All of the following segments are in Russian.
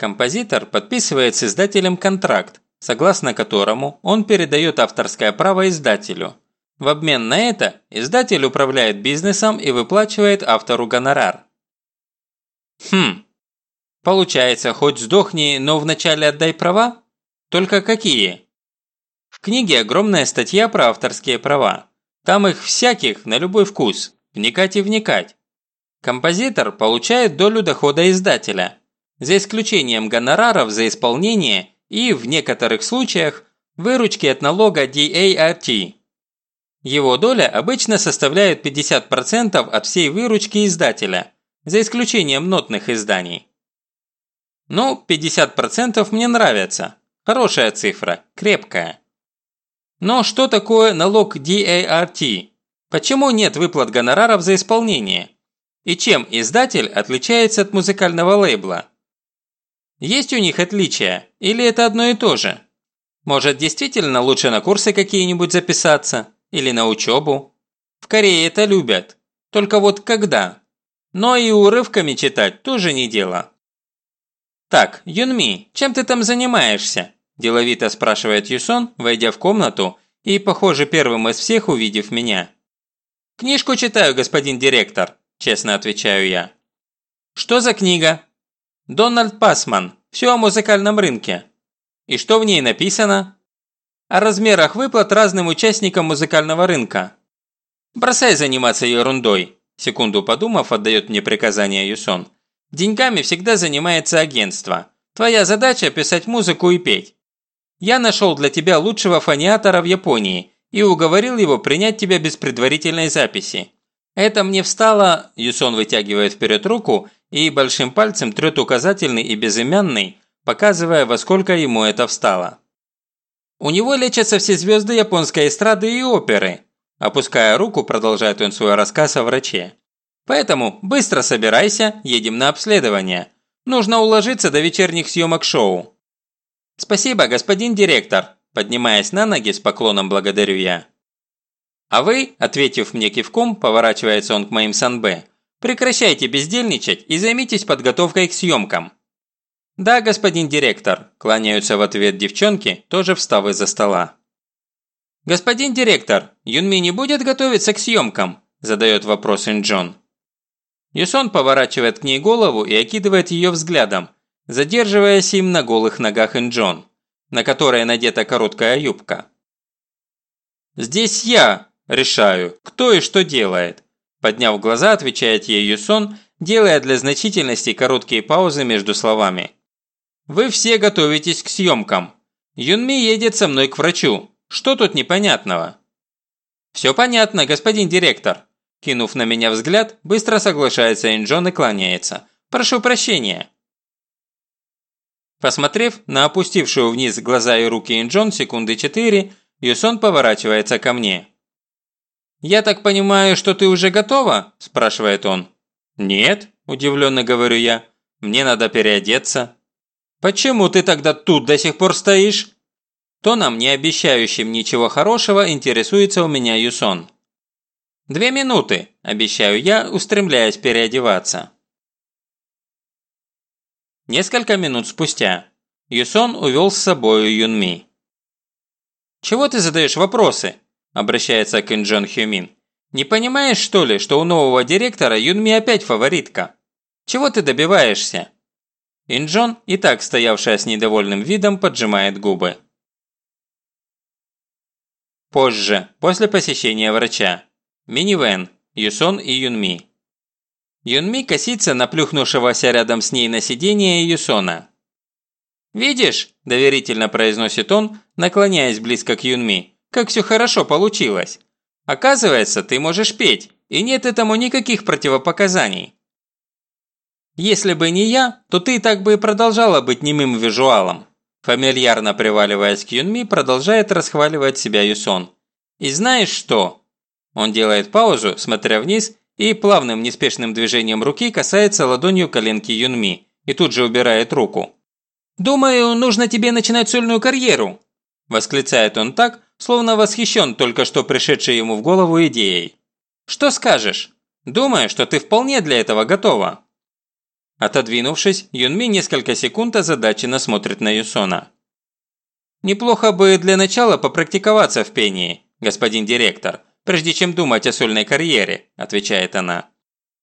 Композитор подписывает с издателем контракт, согласно которому он передает авторское право издателю. В обмен на это издатель управляет бизнесом и выплачивает автору гонорар. Хм. Получается, хоть сдохни, но вначале отдай права? Только какие? В книге огромная статья про авторские права. Там их всяких на любой вкус. Вникать и вникать. Композитор получает долю дохода издателя, за исключением гонораров за исполнение и, в некоторых случаях, выручки от налога DART. Его доля обычно составляет 50% от всей выручки издателя, за исключением нотных изданий. Ну, 50% мне нравится. Хорошая цифра, крепкая. Но что такое налог DART? Почему нет выплат гонораров за исполнение? И чем издатель отличается от музыкального лейбла? Есть у них отличия, или это одно и то же? Может, действительно лучше на курсы какие-нибудь записаться? Или на учебу? В Корее это любят. Только вот когда? Но и урывками читать тоже не дело. «Так, Юнми, чем ты там занимаешься?» – деловито спрашивает Юсон, войдя в комнату и, похоже, первым из всех увидев меня. «Книжку читаю, господин директор», – честно отвечаю я. «Что за книга?» «Дональд Пасман. Все о музыкальном рынке». «И что в ней написано?» «О размерах выплат разным участникам музыкального рынка». «Бросай заниматься ерундой», – секунду подумав, отдает мне приказание Юсон. «Деньгами всегда занимается агентство. Твоя задача – писать музыку и петь. Я нашел для тебя лучшего фониатора в Японии и уговорил его принять тебя без предварительной записи. Это мне встало, Юсон вытягивает вперед руку и большим пальцем трет указательный и безымянный, показывая, во сколько ему это встало. У него лечатся все звезды японской эстрады и оперы. Опуская руку, продолжает он свой рассказ о враче. Поэтому быстро собирайся, едем на обследование. Нужно уложиться до вечерних съемок шоу. Спасибо, господин директор, Поднимаясь на ноги, с поклоном благодарю я. А вы, ответив мне кивком, поворачивается он к моим санбе, прекращайте бездельничать и займитесь подготовкой к съемкам. Да, господин директор, кланяются в ответ девчонки, тоже встав из-за стола. «Господин директор, Юнми не будет готовиться к съемкам?» – задает вопрос Инджон. Юсон поворачивает к ней голову и окидывает ее взглядом, задерживаясь им на голых ногах Инджон на которой надета короткая юбка. «Здесь я решаю, кто и что делает», подняв глаза, отвечает ей Юсон, делая для значительности короткие паузы между словами. «Вы все готовитесь к съемкам. Юнми едет со мной к врачу. Что тут непонятного?» «Все понятно, господин директор», Кинув на меня взгляд, быстро соглашается Инджон и кланяется. «Прошу прощения». Посмотрев на опустившую вниз глаза и руки Инджон секунды четыре, Юсон поворачивается ко мне. «Я так понимаю, что ты уже готова?» – спрашивает он. «Нет», – удивленно говорю я. «Мне надо переодеться». «Почему ты тогда тут до сих пор стоишь?» Тоном, не обещающим ничего хорошего, интересуется у меня Юсон. «Две минуты», – обещаю я, устремляясь переодеваться. Несколько минут спустя Юсон увел с собой Юнми. «Чего ты задаешь вопросы?» – обращается к Инджон Хюмин. «Не понимаешь, что ли, что у нового директора Юнми опять фаворитка? Чего ты добиваешься?» Инджон, и так стоявшая с недовольным видом, поджимает губы. Позже, после посещения врача. Минивэн, Юсон и Юнми. Юнми косится на плюхнувшегося рядом с ней на сиденье Юсона. «Видишь?» – доверительно произносит он, наклоняясь близко к Юнми. «Как все хорошо получилось. Оказывается, ты можешь петь, и нет этому никаких противопоказаний». «Если бы не я, то ты так бы и продолжала быть немым визуалом», фамильярно приваливаясь к Юнми, продолжает расхваливать себя Юсон. «И знаешь что?» Он делает паузу, смотря вниз и плавным неспешным движением руки касается ладонью коленки Юнми и тут же убирает руку. «Думаю, нужно тебе начинать сольную карьеру!» Восклицает он так, словно восхищен только что пришедшей ему в голову идеей. «Что скажешь? Думаю, что ты вполне для этого готова». Отодвинувшись, Юнми несколько секунд озадаченно смотрит на Юсона. «Неплохо бы для начала попрактиковаться в пении, господин директор, прежде чем думать о сольной карьере», – отвечает она.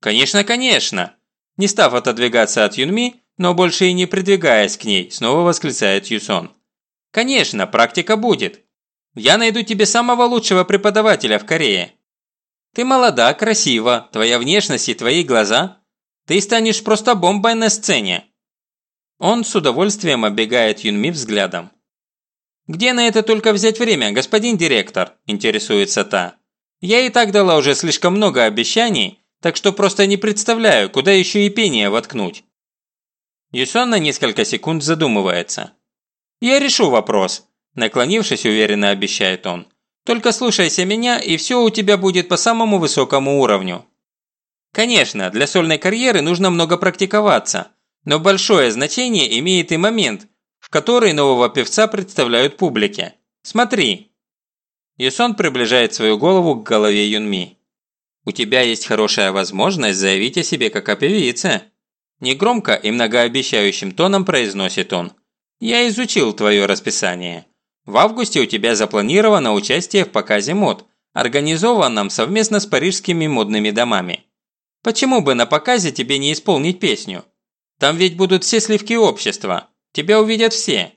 «Конечно, конечно!» Не став отодвигаться от Юнми, но больше и не придвигаясь к ней, снова восклицает Юсон. «Конечно, практика будет. Я найду тебе самого лучшего преподавателя в Корее. Ты молода, красива, твоя внешность и твои глаза. Ты станешь просто бомбой на сцене». Он с удовольствием оббегает Юнми взглядом. «Где на это только взять время, господин директор?» – интересуется та. «Я и так дала уже слишком много обещаний, так что просто не представляю, куда еще и пение воткнуть». Юсон на несколько секунд задумывается. «Я решу вопрос», – наклонившись, уверенно обещает он. «Только слушайся меня, и все у тебя будет по самому высокому уровню». Конечно, для сольной карьеры нужно много практиковаться, но большое значение имеет и момент, в который нового певца представляют публике. Смотри. Юсон приближает свою голову к голове Юнми. У тебя есть хорошая возможность заявить о себе как о певице. Негромко и многообещающим тоном произносит он. «Я изучил твое расписание. В августе у тебя запланировано участие в показе мод, организованном совместно с парижскими модными домами. Почему бы на показе тебе не исполнить песню? Там ведь будут все сливки общества. Тебя увидят все».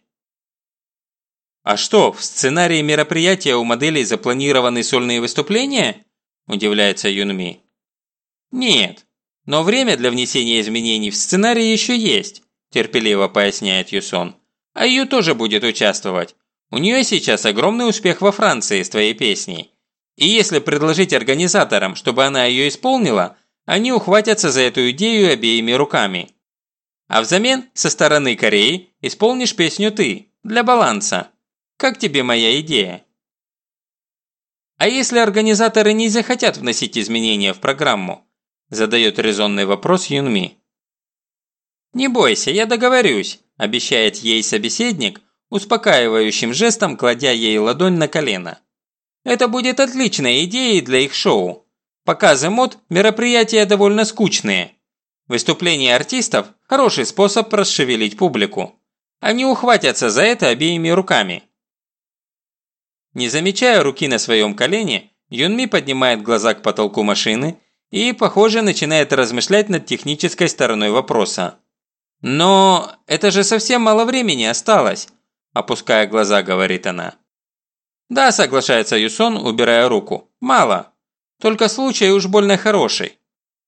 «А что, в сценарии мероприятия у моделей запланированы сольные выступления?» – удивляется Юнми. «Нет, но время для внесения изменений в сценарий еще есть», – терпеливо поясняет Юсон. «А Ю тоже будет участвовать. У нее сейчас огромный успех во Франции с твоей песней. И если предложить организаторам, чтобы она ее исполнила, они ухватятся за эту идею обеими руками. А взамен, со стороны Кореи, исполнишь песню ты, для баланса. Как тебе моя идея?» «А если организаторы не захотят вносить изменения в программу?» Задает резонный вопрос Юнми. «Не бойся, я договорюсь», – обещает ей собеседник, успокаивающим жестом кладя ей ладонь на колено. «Это будет отличной идеей для их шоу. Показы мод – мероприятия довольно скучные. Выступление артистов – хороший способ расшевелить публику. Они ухватятся за это обеими руками». Не замечая руки на своем колене, Юнми поднимает глаза к потолку машины – и, похоже, начинает размышлять над технической стороной вопроса. «Но это же совсем мало времени осталось», – опуская глаза, говорит она. «Да», – соглашается Юсон, убирая руку. «Мало. Только случай уж больно хороший.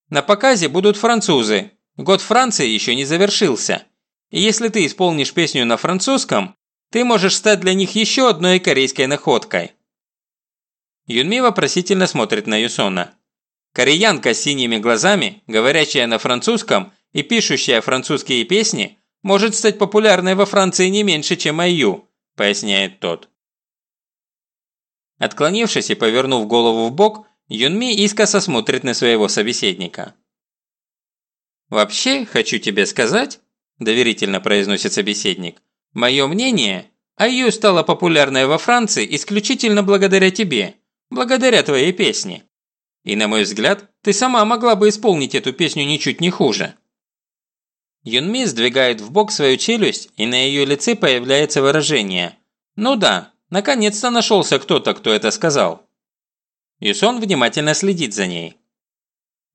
На показе будут французы. Год Франции еще не завершился. И если ты исполнишь песню на французском, ты можешь стать для них еще одной корейской находкой». Юнми вопросительно смотрит на Юсона. Кореянка с синими глазами, говорящая на французском и пишущая французские песни, может стать популярной во Франции не меньше, чем Айю, поясняет тот. Отклонившись и повернув голову в бок, Юнми искоса смотрит на своего собеседника. «Вообще, хочу тебе сказать», – доверительно произносит собеседник, – «мое мнение, Айю стала популярной во Франции исключительно благодаря тебе, благодаря твоей песне. И на мой взгляд, ты сама могла бы исполнить эту песню ничуть не хуже. Юнми сдвигает в бок свою челюсть, и на ее лице появляется выражение «Ну да, наконец-то нашелся кто-то, кто это сказал». Юсон внимательно следит за ней.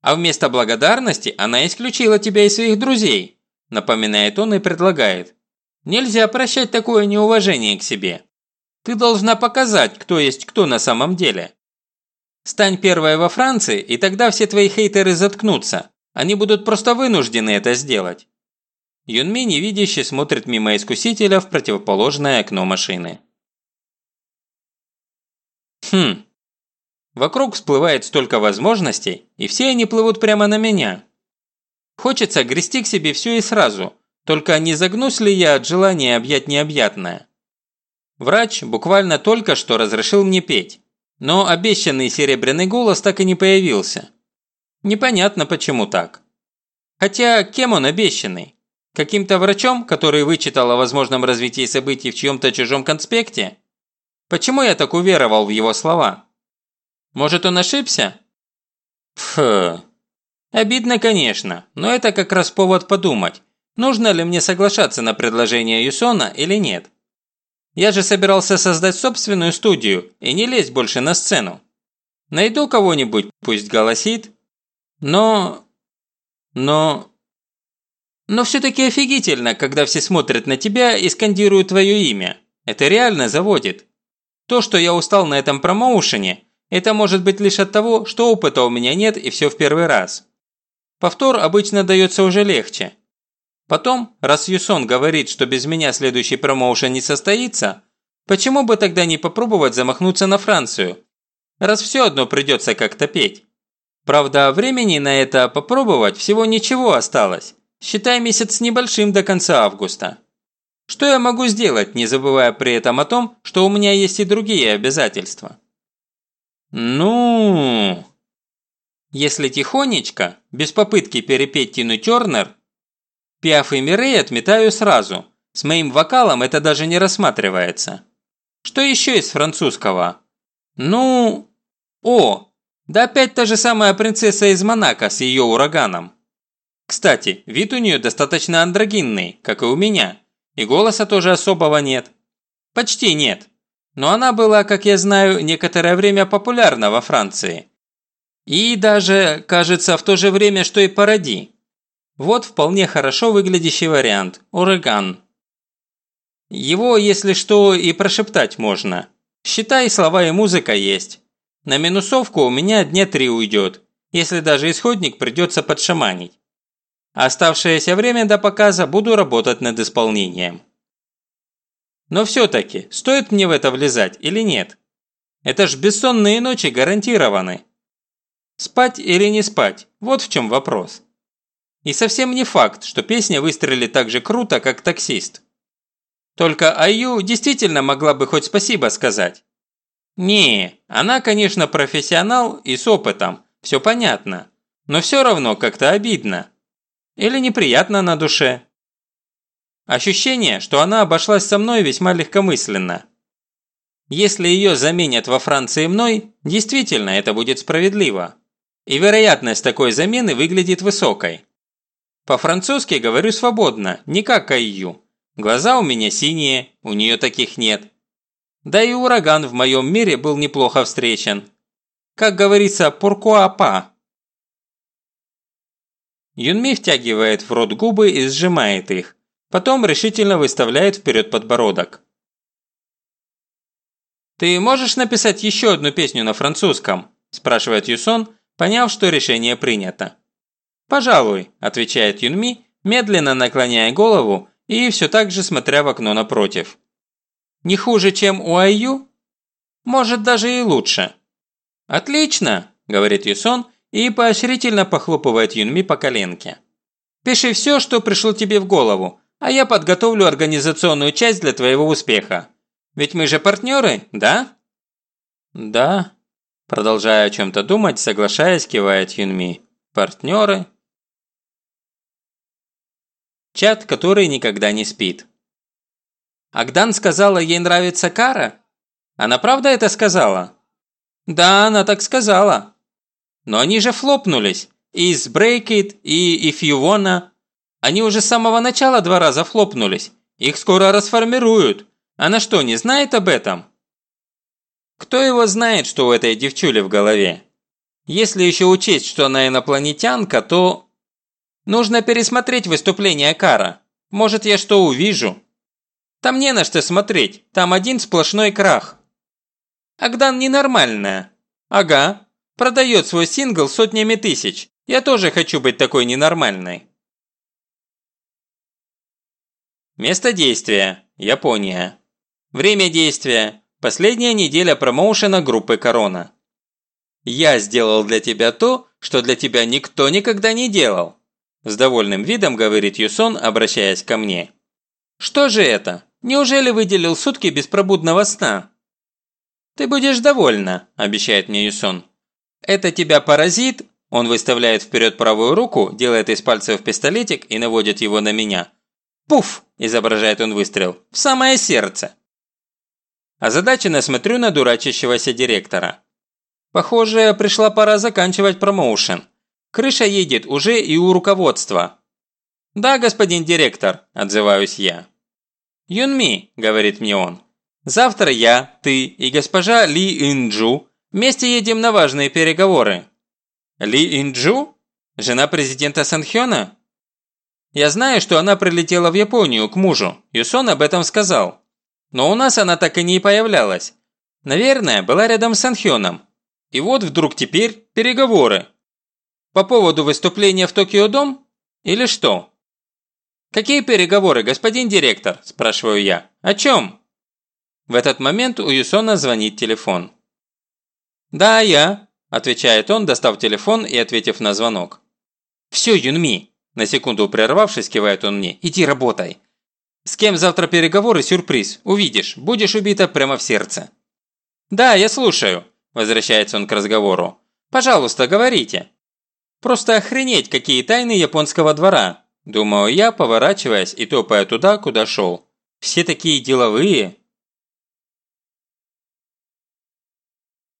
«А вместо благодарности она исключила тебя из своих друзей», напоминает он и предлагает. «Нельзя прощать такое неуважение к себе. Ты должна показать, кто есть кто на самом деле. Стань первой во Франции, и тогда все твои хейтеры заткнутся. Они будут просто вынуждены это сделать. Юнми невидяще смотрит мимо искусителя в противоположное окно машины. Хм. Вокруг всплывает столько возможностей, и все они плывут прямо на меня. Хочется грести к себе все и сразу, только не загнусь ли я от желания объять необъятное? Врач буквально только что разрешил мне петь. Но обещанный серебряный голос так и не появился. Непонятно, почему так. Хотя, кем он обещанный? Каким-то врачом, который вычитал о возможном развитии событий в чьем-то чужом конспекте? Почему я так уверовал в его слова? Может, он ошибся? Фу. Обидно, конечно, но это как раз повод подумать, нужно ли мне соглашаться на предложение Юсона или нет. Я же собирался создать собственную студию и не лезть больше на сцену. Найду кого-нибудь, пусть голосит. Но... Но... Но все-таки офигительно, когда все смотрят на тебя и скандируют твое имя. Это реально заводит. То, что я устал на этом промоушене, это может быть лишь от того, что опыта у меня нет и все в первый раз. Повтор обычно дается уже легче. Потом, раз Юсон говорит, что без меня следующий промоушен не состоится, почему бы тогда не попробовать замахнуться на Францию? Раз все одно придется как-то петь. Правда, времени на это попробовать всего ничего осталось. Считай месяц небольшим до конца августа. Что я могу сделать, не забывая при этом о том, что у меня есть и другие обязательства? Ну... Если тихонечко, без попытки перепеть Тину Тернер, Пиаф и Мирей отметаю сразу. С моим вокалом это даже не рассматривается. Что еще из французского? Ну... О, да опять та же самая принцесса из Монако с ее ураганом. Кстати, вид у нее достаточно андрогинный, как и у меня, и голоса тоже особого нет. Почти нет. Но она была, как я знаю, некоторое время популярна во Франции. И даже, кажется, в то же время, что и Паради. Вот вполне хорошо выглядящий вариант – ураган. Его, если что, и прошептать можно. Считай, слова и музыка есть. На минусовку у меня дня три уйдет, если даже исходник придется подшаманить. Оставшееся время до показа буду работать над исполнением. Но все-таки, стоит мне в это влезать или нет? Это ж бессонные ночи гарантированы. Спать или не спать – вот в чем вопрос. И совсем не факт, что песня выстрелит так же круто, как таксист. Только Аю действительно могла бы хоть спасибо сказать. Не, она, конечно, профессионал и с опытом, все понятно. Но все равно как-то обидно. Или неприятно на душе. Ощущение, что она обошлась со мной весьма легкомысленно. Если ее заменят во Франции мной, действительно это будет справедливо. И вероятность такой замены выглядит высокой. По-французски говорю свободно, не как Айю. Глаза у меня синие, у нее таких нет. Да и ураган в моем мире был неплохо встречен. Как говорится, пуркуапа. Юнми втягивает в рот губы и сжимает их. Потом решительно выставляет вперед подбородок. «Ты можешь написать еще одну песню на французском?» – спрашивает Юсон, поняв, что решение принято. «Пожалуй», – отвечает Юнми, медленно наклоняя голову и все так же смотря в окно напротив. «Не хуже, чем у Айю? Может, даже и лучше». «Отлично», – говорит Юсон и поощрительно похлопывает Юнми по коленке. «Пиши все, что пришло тебе в голову, а я подготовлю организационную часть для твоего успеха. Ведь мы же партнеры, да?» «Да», – продолжая о чем-то думать, соглашаясь, кивает Юнми. «Партнеры?» Чат, который никогда не спит. Агдан сказала, ей нравится Кара? Она правда это сказала? Да, она так сказала. Но они же флопнулись. И с Break It, и If You Wanna. Они уже с самого начала два раза флопнулись. Их скоро расформируют. Она что, не знает об этом? Кто его знает, что у этой девчули в голове? Если еще учесть, что она инопланетянка, то... Нужно пересмотреть выступление Кара. Может, я что увижу? Там не на что смотреть, там один сплошной крах. Агдан ненормальная. Ага, продает свой сингл сотнями тысяч. Я тоже хочу быть такой ненормальной. Место действия. Япония. Время действия. Последняя неделя промоушена группы Корона. Я сделал для тебя то, что для тебя никто никогда не делал. С довольным видом говорит Юсон, обращаясь ко мне. Что же это? Неужели выделил сутки беспробудного сна? Ты будешь довольна, обещает мне Юсон. Это тебя паразит, он выставляет вперед правую руку, делает из пальцев пистолетик и наводит его на меня. Пуф, изображает он выстрел, в самое сердце. Озадаченно смотрю на дурачащегося директора. Похоже, пришла пора заканчивать промоушен. Крыша едет уже и у руководства». «Да, господин директор», – отзываюсь я. «Юнми», – говорит мне он, – «завтра я, ты и госпожа Ли Инджу вместе едем на важные переговоры». «Ли Инджу? Жена президента Санхёна?» «Я знаю, что она прилетела в Японию к мужу, Юсон об этом сказал. Но у нас она так и не появлялась. Наверное, была рядом с Санхёном. И вот вдруг теперь переговоры. По поводу выступления в Токио-дом? Или что? «Какие переговоры, господин директор?» – спрашиваю я. «О чем?» В этот момент у Юсона звонит телефон. «Да, я», – отвечает он, достав телефон и ответив на звонок. «Все, Юнми», – на секунду прервавшись, кивает он мне, – «иди работай. С кем завтра переговоры, сюрприз. Увидишь, будешь убита прямо в сердце». «Да, я слушаю», – возвращается он к разговору. «Пожалуйста, говорите». «Просто охренеть, какие тайны японского двора», – думаю я, поворачиваясь и топая туда, куда шел. «Все такие деловые».